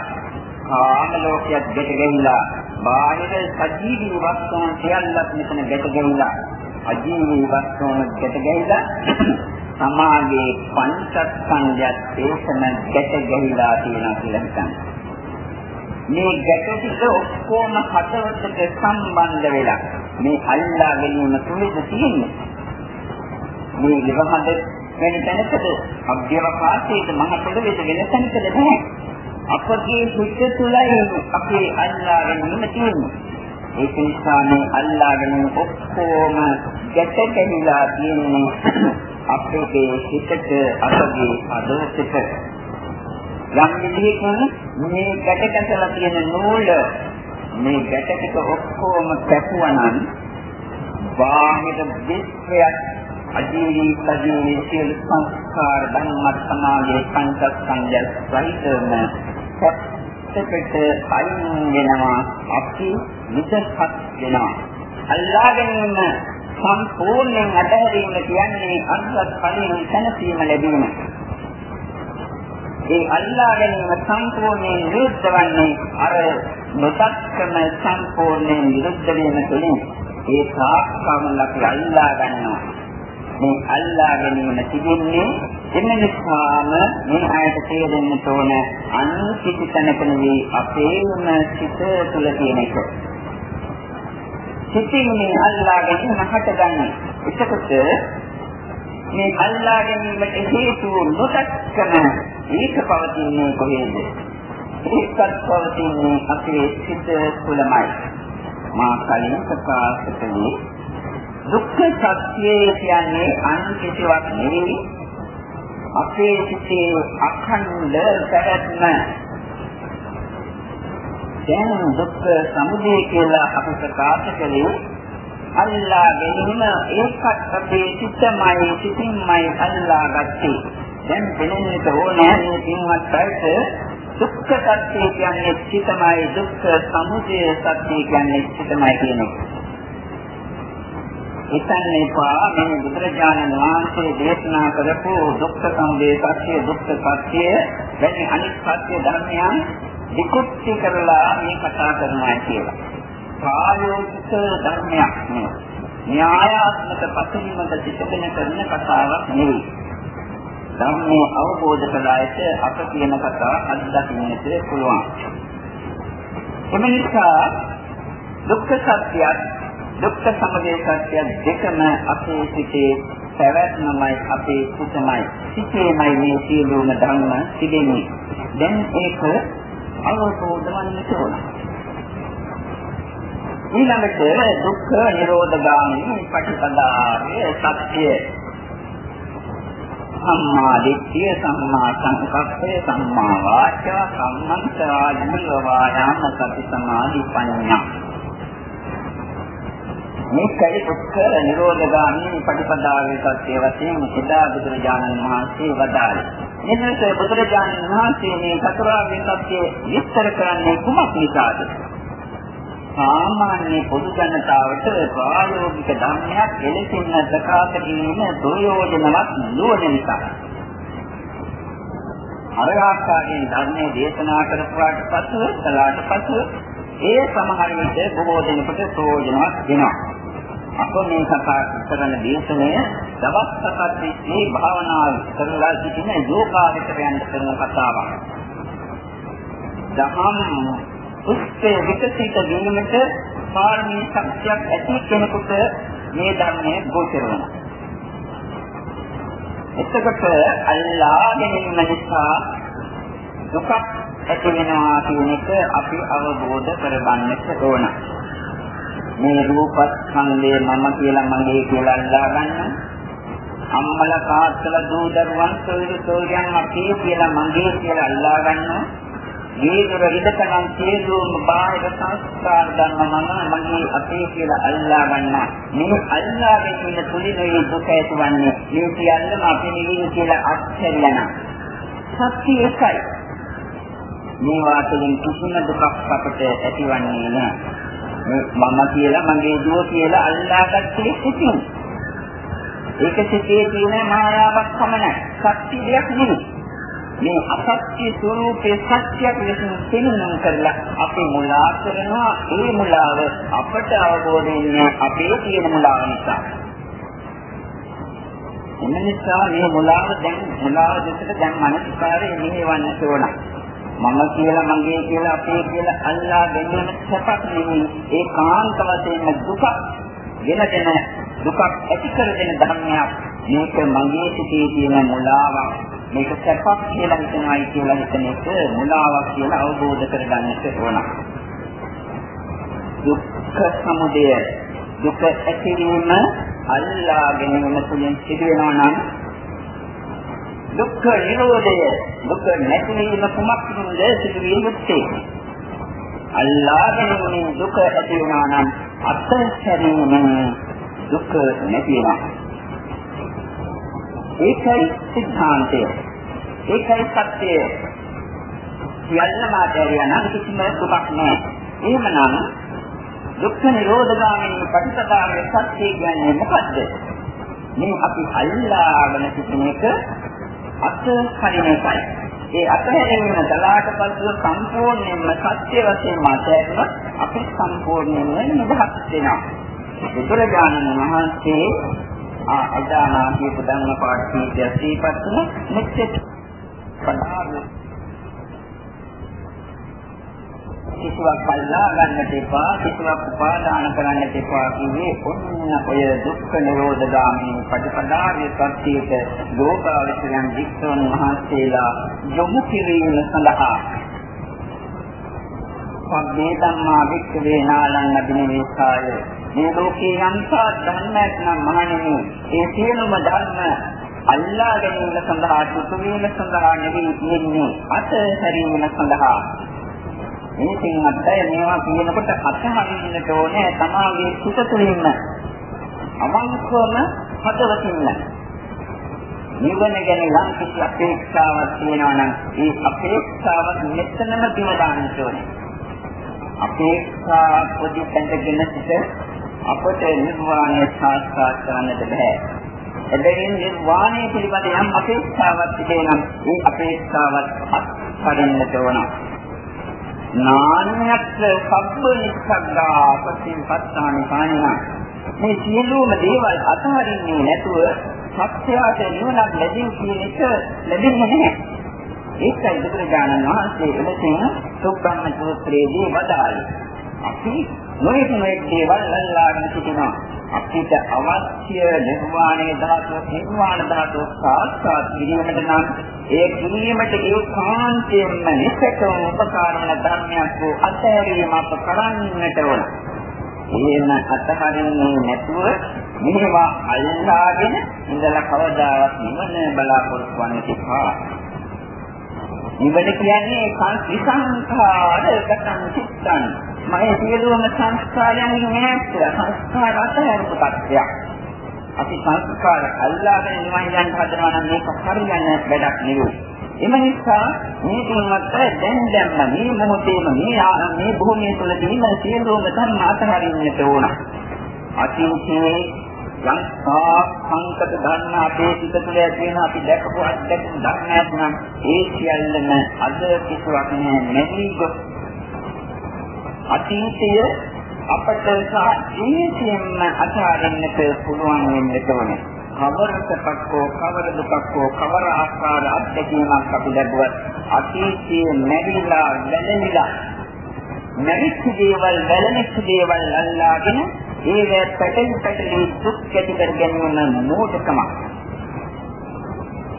කාම ලෝකයක් ගැට ගැහිලා බාහිර සජීවී වස්තුන් සියල්ලක් මෙතන ගැට ගැහිලා අජීවී වස්තුන් ගැට ගැහිලා සමාගයේ පංචස්කන්ධයත් ඒකම ගැට ගැහිලා තියෙනවා කියලා හිතන්න. මේ ගැට ටික ඔක්කොම හදවතට සම්බන්ධ වෙලා මේ අල්ලා ගැනීම තුලද තියෙන්නේ. මේ ඉවහඳ වෙන තැනකද අභ්‍යවකාශයේද මහ පොළොවේද වෙන තැනකද නැහැ. අපගේ හිත තුලයි අපේ අල්ලා ගැනීම තියෙන්නේ. ඒක නිසා මේ අල්ලා ගැනීම ඔක්කොම ගැට ගැහිලා තියෙන්නේ අපේ හිතට අපගේ හදවතට යම් විදිහකින් මේ ගැට කැසලා තියෙන නූල මේ ගැට ටික ඔක්කොම කැපුවනම් බාහිර විශ්වයක් අජීවී සජීවී සියලු සංස්කාර ධර්මත් සමාගයේ පංචස්කන්ධය සහිතම පැත්තකට අයින් වෙනවා අපි නිදහස් වෙනවා අල්ලා ගැනීම සම්පූර්ණයෙන් අතහැරීම කියන්නේ අන්වත් ඵලයෙන් සැනසීම ලැබීම. ඒ අල්ලා ගැනීම සම්පූර්ණයෙන් විරුද්ධ වන්නේ අර නොදක්කම සම්පූර්ණයෙන් විරුද්ධ වීම තුළින් ඒ සාක්ෂාත්ම අපි අල්ලා ගන්නවා. මේ අල්ලා ගැනීම තිබෙන්නේ එම නිසාම මේ ආයත තේරෙන්න තෝන අනිත්‍ය තැනක නෙවෙයි අපේම සිත තුළ තියෙන එක. සිතින් මේ අල්ලා ගැනීම හටගන්නේ. එතකොට මේ අල්ලා ගැනීමට හේතු නොදක්කම ඒක පවතින්නේ කොහේද? ඒකත් පවතින්නේ අපේ සිත තුළමයි. මා කලින් ප්‍රකාශ කළේ දුක්ඛ සත්‍යය කියන්නේ අන් කිසිවක් නෙවෙයි අපේ සිතේ අඛණ්ඩ පැවැත්ම දැන් දුක්ඛ සමුදය කියලා අපි ප්‍රකාශ කළේ අල්ලා ගැනීම ඒකත් අපේ සිතමයි සිතින්මයි අල්ලා ගත්තේ. දැන් දෙනෙන්නට ඕනෑ මේ පින්වත් අයට දුක්ඛ සත්‍ය කියන්නේ සිතමයි දුක්ඛ සමුදය සත්‍ය කියන්නේ සිතමයි කියන එක. හිතන්න එපා මේ බුදුරජාණන් වහන්සේ දේශනා කරපු දුක්ඛ සමුදය සත්‍ය දුක්ඛ සත්‍ය වැනි අනිත් සත්‍ය ධර්මයන් විකෘති කරලා මේ කතා කරනවා කියලා. ප්‍රායෝගික ධර්මයක් නෙවෙයි. න්‍යායාත්මක පසුබිමක සිටගෙන කරන කතාවක් නෙවෙයි. ධර්මයේ අවබෝධ කළාට අප කියන කතාව අත්දකින්නට පුළුවන්. එම නිසා දුක්ඛ සත්‍යය දුක්ඛ සමුදය සත්‍ය දෙකම අපේ සිටේ පැවැත්මමයි අපේ සිතමයි සිතේමයි මේ සියලුම ධර්ම තිබෙන්නේ. දැන් ඒක අවබෝධ වන්නට ඕන. ඊළඟට දුක්ඛ නිරෝධගාමී පටිපදාවේ සත්‍ය සම්මා දිට්ඨිය සම්මා සංකප්පය සම්මා වාචා සම්මන්තා ජීවවායාම සති සමාධි පඤ්ඤා මේකයි දුක්ඛ නිරෝධගාමී පටිපදාවේ සත්‍ය වශයෙන් එදා බුදුරජාණන් වහන්සේ වදාළේ. මෙන්නට බුදුරජාණන් වහන්සේ මේ චතුරාර්ය සත්‍ය විස්තර කරන්නේ කුමක් නිසාද? සාමාන්‍ය පොදු ජනතාවට ප්‍රායෝගික ධර්මයක් එලෙසින් ප්‍රකාශ කිරීම ප්‍රයෝජනවත් නොවන නිසා. අර ආකාරයෙන් ධර්මයේ දේශනා කරපුවාට පසු කලාට පසු ඒ සමහර විට බොහෝ දෙනෙකුට ප්‍රයෝජනවත් වෙනවා. අප මේ කතා කරන දේශනය දවස් හතක් තිස්සේ භාවනා කරලා සිටින යෝගාවචරයන් කරන කතාවක්. දහම් උත්තේ විකසිත වීමට පාරමී ශක්තියක් ඇති කෙනෙකුට මේ ධර්මයේ ගෝචර වෙනවා. එතකොට අල්ලා ගැනීම නිසා දුකක් ඇති වෙනවා කියන එක අපි අවබෝධ කරගන්නට ඕන. මේ රූපස්කන්ධය මම කියලා මගේ කියලා අල්ලා ගන්න. අම්මලා තාත්තලා දූ දරුවන් සොයුරු සොයුරියන් අපේ කියලා මගේ කියලා අල්ලා ගන්න. මේකර ඉදකනම් සියලුම බාහිර සංස්කාර ධර්ම මම මගේ අපේ කියලා අල්ලා ගන්න. මේ අල්ලා ගැනීම තුලිනුයි දුක ඇතිවන්නේ. මේ සියල්ලම අපේ නෙවෙයි කියලා අත්හැරලා සත්‍ය එකයි. මේවා තුළින් කිසිම දුකක් අපට ඇතිවන්නේ නැහැ. මම කියලා මගේ දුව කියලා අල්ලාගත්තේ සිතින්. ඒක සිතේ තියෙන මායාවක් පමණයි. සත්‍ය දෙයක් නෙවෙයි. මේ අසත්‍ය ස්වરૂපයේ සත්‍යයක් ලෙසින් පෙන්වන්න කරලා අපි මුලා කරනවා ඒ මුලාව අපට අවබෝධ වෙන්නේ අපේ තියෙන මුලාව නිසා. එම නිසා මේ මුලාව දැන් මුලාව දෙකට දැන් මනසකාරයේ මෙහෙවන්න ඕන. මම කියලා මගේ කියලා අපේ කියලා අල්ලා ගැනීම සැපක් නෙවෙයි ඒ කාන්ත වශයෙන් දුක වෙනදෙන දුකක් ඇති කර දෙන ධර්මයක් මේක මගේ සිටේ තියෙන මුලාවක් මේක සැපක් කියලා හිතනවායි කියලා හිතන එක මුලාවක් කියලා අවබෝධ කරගන්නට ඕන. දුක්ඛ සමුදය. දුක ඇතිවීම අල්ලා ගැනීම තුළින් සිදුවෙනවා නම් දුක්ඛ නිරෝධය දුක නැතිවීම කුමක්ද සිදුවිය යුත්තේ අල්ලාහගෙන දුක ඇති වුණා නම් අත්හැරීමෙන් දුක නැති වෙනවා. ඒකයි සිද්ධාන්තය ඒකයි සත්‍යය සියල්ලම ආදේරියා නම් කිසිම දුකක් නැහැ. එහෙමනම් දුක්ඛ නිරෝධගාමිනී පටිපදාවේ සත්‍ය කියන්නේ මොකද්ද? මේ අපි අල්ලාගෙන සිටින එක අත්හරින එකයි. ඒ අත්හැරීම දලාට පසුව සම්පූර්ණයෙන්ම සත්‍ය වශයෙන් මාතෑරුණොත් අපි සම්පූර්ණයෙන්ම නිදහස් වෙනවා. බුදුරජාණන් වහන්සේ අදානා කියපු ධර්ම පාඨීය සීපත් වුණ. මෙච්චර පදාර්ථ කිසිවක් බල්ලා ගන්නට එපා කිසිවක් උපාදාන කරන්නට එපා කියේ ඔන්න ඔය දුක්ඛ නිරෝධ ගාමී පටිපදාවේ සත්‍යයට ලෝකාවචරයන් වික්ෂුන් මහන්සියලා යොමු කිරීම සඳහා සම්මේ ධම්මා වික්ඛවේ නාලං අභිනවේසාය මේ ලෝකේ යම්සා ධර්මයක් නම් මහණෙනි ඒ සියලුම ධර්ම අල්ලා ගැනීම සඳහා සුතු වීම සඳහා නෙවෙයි තියෙන්නේ අත හැරීම සඳහා. මේකෙන් අත්ය මේවා කියනකොට අත්හරින්නට ඕනේ තමාගේ සුත තුළින්ම අවංකවම හදවතින්ම නිවන ගැන යම් කිසි අපේක්ෂාවක් තියෙනවා නම් ඒ අපේක්ෂාව මෙතනම බිම දාන්න ඕනේ. අපේක්ෂා පොඩි පැඳගෙන සිට අපට නිර්වාණය සාක්ෂාත් කරන්නට බෑ. එබැවින් නිර්වාණය පිළිබඳ යම් අපේක්ෂාවක් තිබේ නම් ඒ අපේක්ෂාවත් අත්හරින්නට ඕන නානයත් සබ්බ නිස්සග්ගා පස්සින් පස්සානි පාණිනා. මේ සියලුම දේවල් අතහරින්නේ නැතුව සත්‍යයට නිවනක් ලැබෙන කියන එක ලැබෙන්නේ නැහැ. ඒකයි බුදුරජාණන් වහන්සේ එලෙසින් සුබ්‍රහ්ම සූත්‍රයේදී වදාළේ. අපි නොයෙක් නොයෙක් දේවල් අල්ලාගෙන සිටිනවා. අපිට අවශ්‍ය නිර්වාණය ධාතුව නිර්වාණ ධාතුව සාක්ෂාත් කිරීමට නම් ඒ කිරීමට ඒ කාන්තයෙන්ම නිසකව උපකාර වන ධර්මයක් වූ අත්හැරීම අප කරන්නට ඕන. එහෙම අත්හරින්නේ නැතුව මේවා අල්ලාගෙන ඉඳලා කවදාවත් නිවන බලාපොරොත්තු වන්නේ තිබා. නිවන කියන්නේ සංස්කාර ගතන් චිත්තන් මගේ සියලුම සංස්කාරයන් නෑත් සංස්කාර අතහැරපු තත්ත්වයක්. අපි සංස්කාර අල්ලාගෙන නිවන් යන්න හදනවා නම් මේක හරියන්නේ වැඩක් නෙවෙයි. එම නිසා මේ තුනත් දැන් දැම්ම මේ මොහොතේම මේ මේ භූමිය තුළ තියෙන සියලුම ධර්ම අතහරින්නට ඕන. අතිශේ යම් සංකත ධර්ම අපේ සිත තුළ ඇති වෙන අපි දැකපු අත්දැකීම් ධර්මයක් නම් ඒ සියල්ලම අද කිසිවක් නෑ නැති ගොස් අතීතය අපට සාජීවිතයෙන්ම අතාරින්නට පුළුවන් වෙන්නට ඕනේ. කවරකටත් හෝ කවර දුකක් හෝ කවර ආකාර අත්දැකීමක් අපි ලැබුවත් අතීතයේ මැරිලා වැළඳිලා මැරිච්ච දේවල් වැළඳිච්ච දේවල් අල්ලාගෙන ඒවැ පැටලි පැටලි දුක් ඇති කර ගැනීම මෝඩකමක්.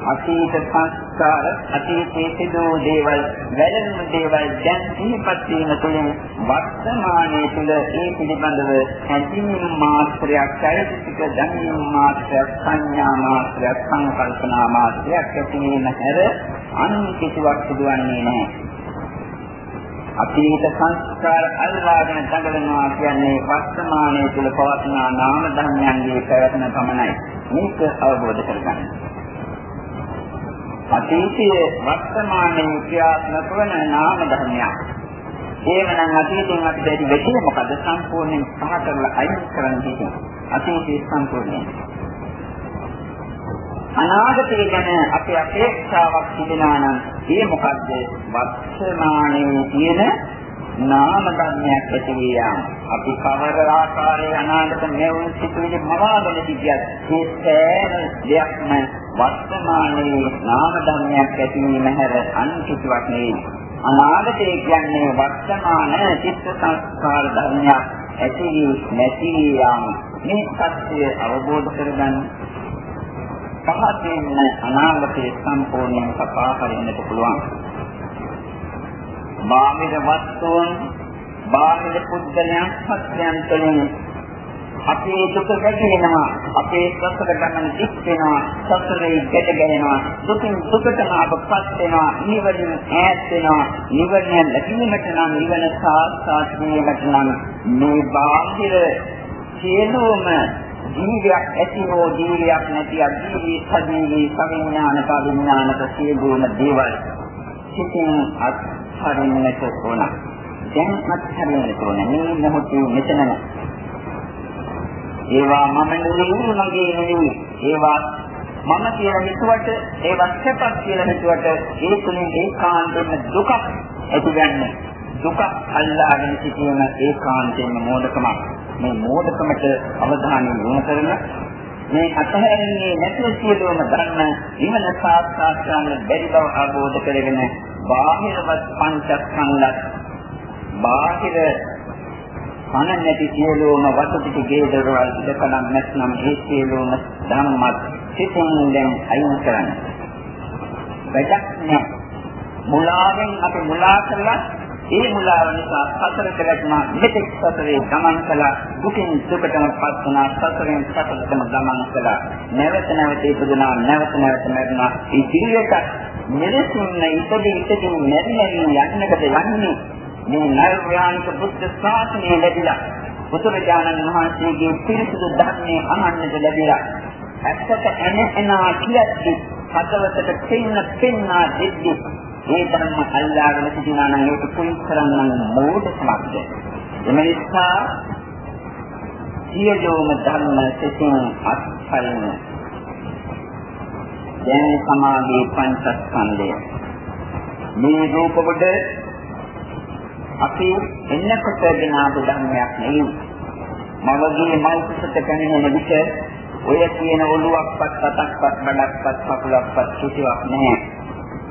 අතීත සංස්කාර අතීතයේ සිදු දේවල් වැළඳුණු දේවල් දැන් සිහිපත් වීම තුළින් වර්තමානයේ තුල ඒ පිළිබඳව හැඳින්වීම මාත්‍රයක් චෛතසික දැනීම මාත්‍රයක් සංඥා මාත්‍රයක් සංකල්පනා මාත්‍රයක් ඇතිවීම හැර අන් කිසිවක් සිදුවන්නේ නැහැ අතීත සංස්කාර අල්ලාගෙන දඟලනවා කියන්නේ වර්තමානයේ තුල පවත්නා නාම ධර්මයන්ගේ පැවැත්ම පමණයි මේක අවබෝධ කරගන්න අතීතයේ වර්තමානයේ ක්‍රියාත්මක වන නාම ධර්මයක්. එහෙමනම් අතීතයෙන් අපිට ඇති වෙන්නේ මොකද? සම්පූර්ණයෙන් පහ කරලා අයින් කරන්න තියෙනවා. අතීතයේ සම්පූර්ණයෙන්. අනාගතය ගැන අපේ අපේක්ෂාවක් තිබෙනවා නම් ඒ මොකද්ද? වර්තමානයේ තියෙන නාම ධර්මයක් ඇති වියම් අපි කවර ආකාරයේ අනාගත මෙවුන් සිතුවිලි මවාගෙන සිටියත් මේ සෑම දෙයක්ම වර්තමානයේ නාම ධර්මයක් ඇති වීම හැර අන් කිසිවක් නෙවෙයි. අනාගතය කියන්නේ වර්තමාන චිත්ත සංස්කාර ධර්මයක් ඇති වී නැති යාම. මේ සත්‍ය අවබෝධ කරගන්න පහතින් අනාගතයේ සම්පූර්ණයෙන් සපා හරින්නට පුළුවන්. බාහිර වස්තුන් බාහිර පුද්ගලයන් සත්‍යයන් තුළින් අපේ දුක වැඩි වෙනවා අපේ සසර ගමන දික් වෙනවා සසරේ ගැට ගැහෙනවා දුකින් දුකටම අපපත් වෙනවා නිවනින් ඈත් වෙනවා. නිවන ලැබීමට නම් නිවන සාක්ෂාත් වීමට නම් මේ බාහිර සියලුම ජීවියක් ඇති හෝ ජීවියක් නැති අජීවී සජීවී සවිඥානික විඥානික සියලුම දේවල් සිතින් අත්හරින්නට ඕන. දැන් අත්හරින්නට ඕන. මේ මොහොතේ මෙතනම. ඒවා මම නෙවෙයි මගේ නෙවෙයි. ඒවා මම කියලා හිතුවට ඒවා සැපක් කියලා හිතුවට ඒ තුලින් ඒකාන්තයෙන්ම දුකක් ඇතිවන්නේ. දුක අල්ලාගෙන සිටීම ඒකාන්තයෙන්ම මෝඩකමක්. මේ මෝඩකමට අවධානය යොමු කරන මේ අතහැරෙන්නේ නැතුව සියලුම ධර්ම නිවන සාක්ෂාත් කරගන්න බැරි බව අවබෝධ කරගෙන බාහිරවත් පංචස්කන්ධත් බාහිර කන නැති සියලුම වස්තු ටික ගේදරවල් ඉදකලම් නැත්නම් ඒ සියලුම ධර්මත් සිතින් දැන් අයින් කරන්න. වැඩක් නෑ. මුලාවෙන් අපි මුලා කරලා ඒ මුලාව නිසා සතරට වැටුණා මෙතෙක් සතරේ ගමන් කළා. දුකින් දුකටම පත් වුණා. සතරෙන් සතරටම ගමන් කළා. නැවත නැවත ඉපදුනා. නැවත නැවත මැරුණා. ඒ පිළිවෙත මෙලෙසින් ඉපදී ඉපදී නැති නැති යන්නකට යන්නේ මේ නෛර්යානික බුද්ධ ශාසනය ලැබිලා. බුදුරජාණන් වහන්සේගේ පිරිසිදු ධර්මයේ අහන්නට ලැබිලා. ඇත්තට එන එනා කියද්දි හදවතට පෙන්න පෙන්නා දෙද්දි මේ ධර්ම අල්ලාගෙන සිටිනා නම් ඒක කුයිතරම් මෝඩ සමග්ද. එම නිසා සියලුම ධර්ම සිතින් අත්හරින දැන් සමාධි පංචස්කන්ධය මේ රූප කොට අපි එන්නකොට ගෙන ආපු ධර්මයක් නෙවෙයි. මවගේ මෞඛසත පැමිණෙන විට ඔය කියන ඔළුවක්වත් අතක්වත් බඩක්වත් කකුලක්වත් කිසිවක් නැහැ.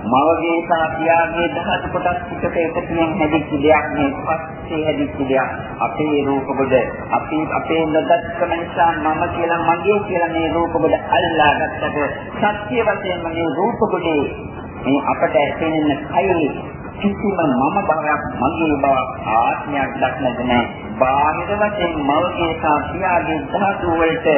මවගේ සහ පියාගේ දහස් කොටස් ටිකට එකතුවෙන් හැදිච්ච දෙයක් මේ පස්සේ හැදිච්ච දෙයක්. අපේ රූප කොට අපි අපේ නොදත්කම නිසා මම කියලා මගේ කියලා මේ රූප කොට අල්ලාගත්තට සත්‍ය වශයෙන්ම මේ රූප කොටේ මේ අපට ඇසෙන කයි කිසිම මම බවක් මගේ බවක් ආත්මයක් දක්නද නැහැ. බාහිර වශයෙන් මවගේ සහ පියාගේ ධාතු වලට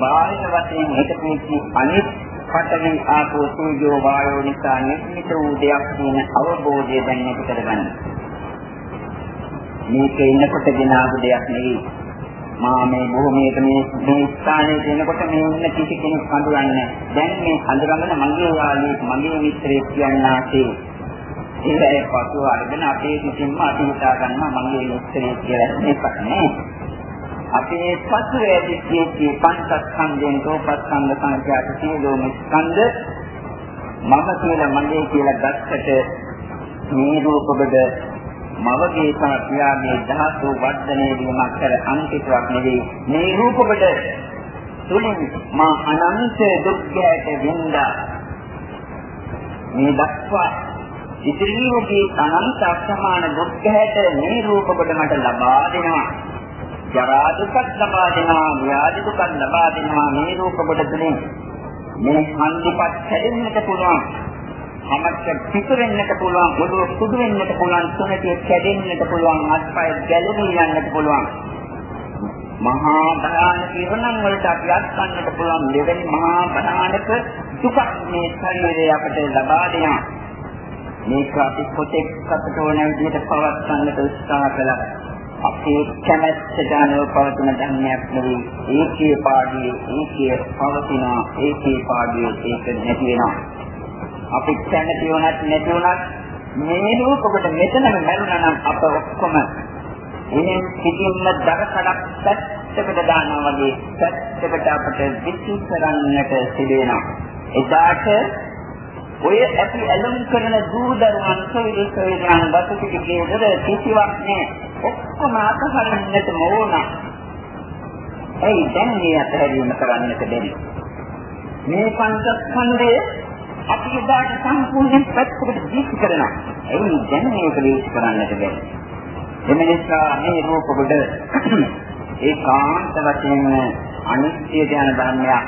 බාහිර වශයෙන් එකතු වෙච්ච අනිත් පඨවි ආපෝ සූර්යෝ වායෝ නිසා නිර්මිත වූ දෙයක් කියන අවබෝධය දැන් ඇති කරගන්න. මේක ඉන්නකොට ගෙනාවු දෙයක් නෙවෙයි. මා මේ භූමියක මේ මේ ස්ථානයේ දෙනකොට මේ ඉන්න කිසි කෙනෙක් හඳුනන්නේ දැන් මේ හඳුනගෙන මගේ යාළුවෙක් මගේ මිත්‍රයෙක් කියන්නාසේ ඒකේ පසුව අරගෙන අපේ කිසිම අපි හිතා ගන්නවා මගේ මිත්‍රයෙක් කියලා මේක නෑ අපේ පසු ඇදිච්චේ පංචස්කන්ධයෙන් රූපස්කන්ධ සංඛ්‍යාත සියලුම ස්කන්ධ මම කියලා මගේ කියලා ගත්තට මේ රූපබද මවගේ සහ පියාගේ ධාතු වර්ධනය වීමක් කර අන්තිමක් නෙවෙයි. මේ රූපබද තුලින් මා අනන්ත දුක්ඛයට වින්දා. මේ දක්වා ඉදිරියේදී අනන්ත අසමාන දුක්ඛයට මේ රූපබද මට ලබා දෙනවා. ජරා දුකක් ලබා දෙනවා, ව්‍යාධි දුකක් ලබා දෙනවා මේ රූප කොට තුලින්. මේ හන්දිපත් හැදෙන්නට පුළුවන්. අමච්ච පිටු වෙන්නට පුළුවන්, ඔළුව කුඩු වෙන්නට පුළුවන්, තුනටිය කැඩෙන්නට පුළුවන්, අත්පය ගැලවී යන්නට පුළුවන්. මහා භයානක ඉරණම් වලට අපි අත්කන්නට පුළුවන් දෙවෙනි මහා භයානක දුකක් මේ ශරීරය අපට ලබා දෙනවා. මේක අපි කොතෙක් අපට ඕන විදිහට පවත්වන්නට උත්සාහ කළා. අපේ කැමැත්තට අනුව පවතින ධර්මයක් නෙවෙයි. ඒකේ පාඩියේ ඒකේ පවතින ඒකේ පාඩියේ ඒක නැති වෙනවා. අපි කැමැති වුණත් නැති වුණත් මේ රූපකට මෙතනම මැරුණා නම් අප ඔක්කොම එනම් සිටින්න දරකඩක් පැත්තකට දානවා වගේ පැත්තකට අපට විසි කරන්නට සිදෙනවා එදාට ඔය අපි ඇලුම් කරන දූ දරුවන් සොයලි සොයලයන් වසුටිගේ දර කිසිවක් නැහැ ඔක්කොම අතහරින්නට ඕන. එයි දැන් මේ අතහැරීම කරන්නට බැරි. මේ පංචස්කන්ධය අපි එදාට සම්පූර්ණයෙන් පැත්තකට දීප් කරනවා. එයි දැන් මේක දීප් කරන්නට බැරි. එම නිසා මේ රූප කොට ඒකාන්ත වශයෙන් අනිත්‍ය යන ධර්මයක්.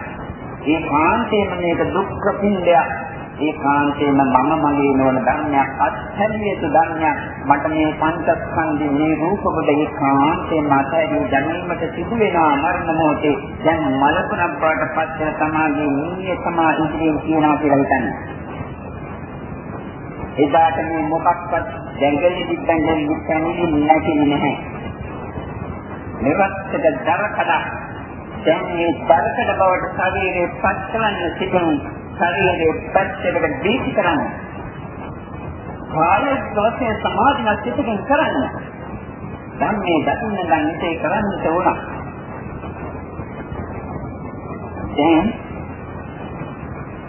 ඒකාන්තයෙන්ම මේක දුක්ඛ පින්ඩයක්. ඒකාන්තයෙන්ම මම මගේ නොවන ධර්මයක් අත්හැරිය යුතු ධර්මයක් මට මේ පංචස්කන්ධේ මේ රූප කොට ඒකාන්තයෙන්ම අත්හැරී දැනීමට සිදු වෙනා මරණ මොහොතේ දැන් මලකුණක් බවට පත් වෙන සමාධියේ නිය සමාධියෙන් කියනවා කියලා හිතන්න. එදාට මේ මොකක්වත් දැඟලි දිග්ගංගලි දිග්ගංගලි නැති නැහැ. මෙවත්තක දරකඩ දැන් මේ දරකඩ බවට ශරීරයේ පස්සවන්න සිටින ශරීරයේ පැත්තකට දීපි කරන්නේ. කායික වශයෙන් සමාධිමත් සිතකින් කරන්න. දැන් මේ දකින්න නම් ඉතේ කරන්නට ඕන. දැන්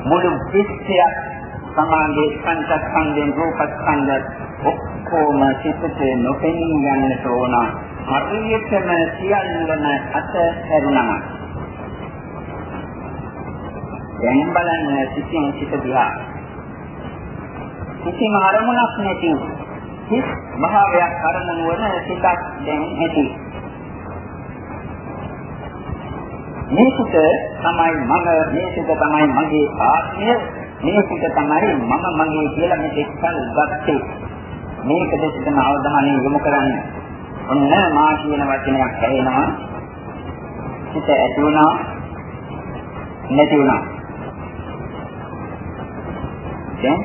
මුළු විශ්වයක් සමාගයේ පංචස්කන්ධයෙන් රූපස්කන්ධ ඔක්කොම සිතට නොපෙනී යන්නට ඕන. හරියටම සියල්ලම අත හැරුණා. දැන් බලන්න සිතින් සිත දිහා. කිසිම අරමුණක් නැති හිස් භාවයක් අරමුණු වන සිතක් දැන් ඇති. මේක තමයි මම මේක තමයි මගේ ආත්මය මේක තමයි මම මගේ කියලා මෙතෙක් කල් ගත්තේ. මේක දෙකම අවධානය යොමු කරන්න. ඔන්න මා කියන වචනයක් ඇහෙනවා. හිත ඇති වුණා නැති වුණා. දැන්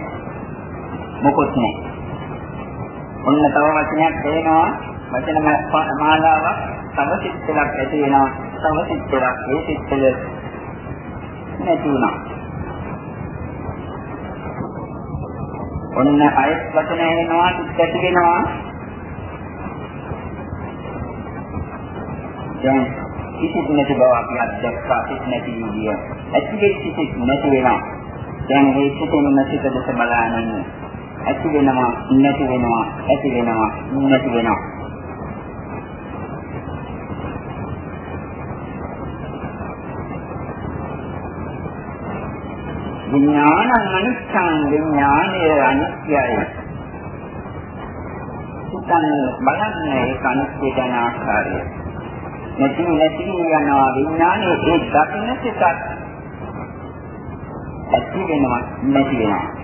මොකොත් නැහැ. ඔන්න තව වචනයක් එනවා වචන මාලාවක් තව සිත්තරක් ඇති වෙනවා තව සිත්තරක් ඒ සිත්තර නැති වුණා. ඔන්න අයත් වචන එනවා සිත් ඇති වෙනවා දැන් කිසිත් නැති බව අපි අත්දැක්කා කිසිත් නැති විදිය. ඇති වෙච්ච කිසිත් නැති වෙනවා. දැන් මේ සිතෙම සිත දෙස බලාගෙන ඇති වෙනවා නැති වෙනවා ඇති වෙනවා නැති වෙනවා විඥානං අනිච්ඡං විඥානය අනිත්‍යයි සිතන් බලන්න ඒක අනිත්‍ය ගැන ආකාරය නැති නැති යනවා විඥානයේ ඒ දකින්න සිතත් ඇති වෙනවා නැති වෙනවා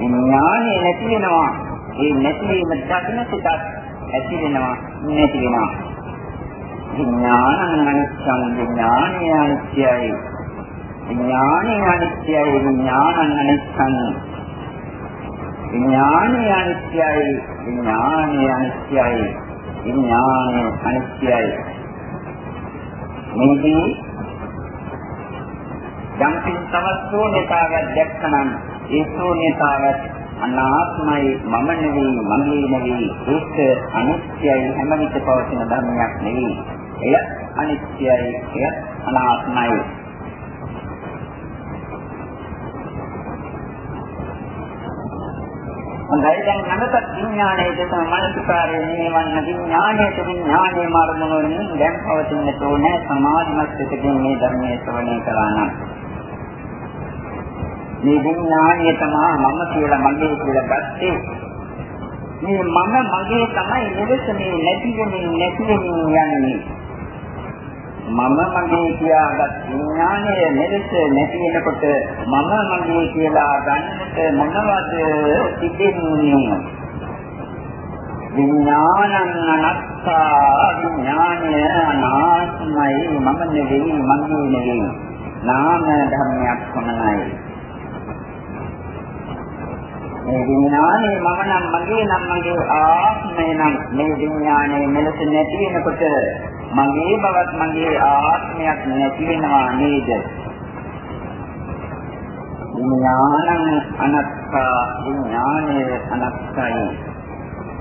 විඥානය නැති වෙනවා. ඒ නැතිවීම දකින සිතත් ඇති වෙනවා නැති වෙනවා. විඥානං අනිත්‍යං විඥානය අනිත්‍යයි. විඥානය අනිත්‍යයි විඥානං අනිත්‍යං විඥානය අනිත්‍යයි විඥානය අනිත්‍යයි විඥානය අනිත්‍යයි මේදී යම් තවත් ශූන්‍යතාවයක් දැක්කනම් ඒ ශූන්‍යතාවත් අනාත්මයි මම නෙවෙයි මගේ නෙවෙයි ඒක අනිත්‍යයි හැම විට පවතින ධර්මයක් නෙවෙයි එය අනිත්‍යයි එය අනාත්මයි. හොඳයි දැන් අනතත් විඥානයේ දෙස මනසකාරයේ නිවන්න විඥානයේ විඥානයේ මාර්ගවලින් දැන් පවතින තෝනේ සමාධිමත් සිතකින් මේ ධර්මයේ ශ්‍රවණය කළා නම් මේ විඥානය තමයි මම කියලා මගේ කියලා ගත්තේ. මේ මම මගේ තමයි නිවස මේ නැති වෙමින් නැති වෙමින් යන්නේ. මම මගේ කියාගත් විඥානය මෙලෙස නැති වෙනකොට මම මගේ කියලා ගන්නට මොනවද තිබෙන්නේ? විඥානං අනත්තා විඥානය අනාත්මයි මම නෙවෙයි මගේ නෙවෙයි නාම ධර්මයක් පමණයි මේ විඥානේ මම නම් මගේ නම් මගේ ආත්මය නම් මේ විඥානේ මෙලෙස නැති වෙනකොට මගේ බවත් මගේ ආත්මයක් නැති වෙනවා නේද? විඥානං අනත්තා විඥානය අනත්තයි.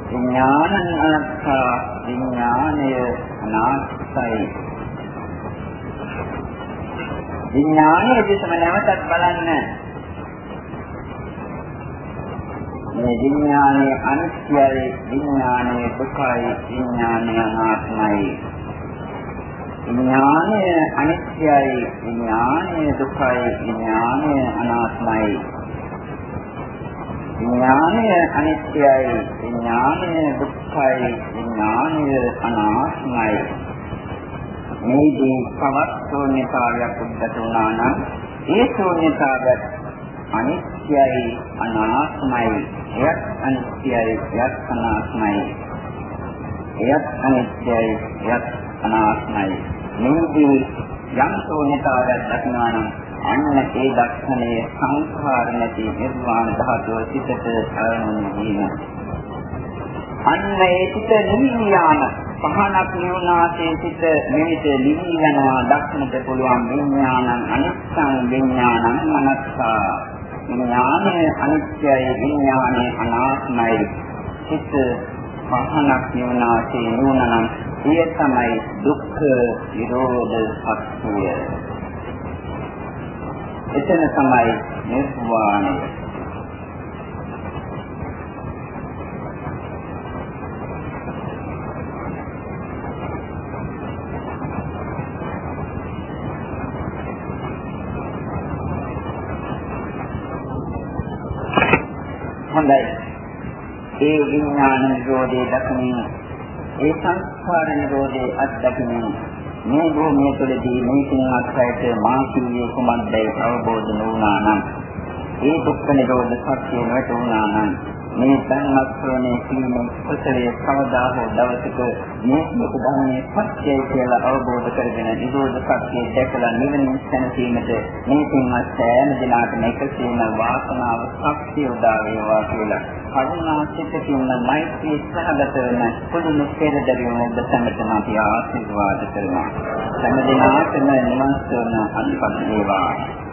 විඥානං අනත්තා විඥානය අනාත්තයි. විඥානයේ දෙසම නැවතත් බලන්න මේ විඥානයේ අනිත්‍යයි විඥානයේ දුකයි විඥානය අනාත්මයි විඥානය අනිත්‍යයි විඥානය දුකයි විඥානය අනාත්මයි. විඥානය අනිත්‍යයි විඥානය දුක්ඛයි විඥානය අනාත්මයි. මේදී පවත් ශූන්‍යතාවයක් උද්ගත වුණා නම් ඒ ශූන්‍යතාවත් අනිත්‍යයි අනාත්මයි. එයත් අනිත්‍යයි එයත් අනාත්මයි. එයත් අනිත්‍යයි එයත් අනාත්මයි. මේදී යම් ශූන්‍යතාවයක් දක්වනවා නම් අන්න ඒ දක්ෂණයේ සංඛාර නැති නිර්වාණ ධාතුව සිතට සරණු වීම. අන්න ඒ සිත නිවියාම පහනක් නිවනාසේ සිට මෙවිත නිවි යනවා දක්නට පුළුවන් විඥානං අනිත්‍යං විඥානං මනස්සා. ඥානය අනිත්‍යයි විඥානය අනාත්මයි. සිත පහනක් නිවනාසේ නුනනම් ඒ තමයි දුක්ඛ නිරෝධ සත්‍යය එතන තමයි නිර්වාණය හොඳයි. ඒ විඥාන නිරෝධයේ දක්මින් ඒ සංස්කාර නිරෝධයේ අත්දැකීම. මේ භූමිය තුළදී මේකින් අත්හැට මා කීයේ කුමක්දයි අවබෝධ නොවුනා නම් ඒ දුක්ඛ නිරෝධ සත්‍ය නොවුනා නම් මේ ධර්මස්වරණේ කීමේ කුසලයේ කවදා හෝ දවසක මේ දුක ධර්මයේ සත්‍යය කියලා අවබෝධ කරගෙන නිරෝධ සත්‍යය දැකලා නිවනින් සැනසීමට මේ පින්වත් සෑම දිනකටම එකසේම වාසනාව ශක්තිය උදා වේවා කියලා කරුණා සිතකින් මෛත්‍රී සහගත වෙන පුදුම පෙරදරියම ඔබ සැමටම අපි ආශිර්වාද කරනවා. හැම දිනකටම නිවන් සුවන අත්පත් වේවා.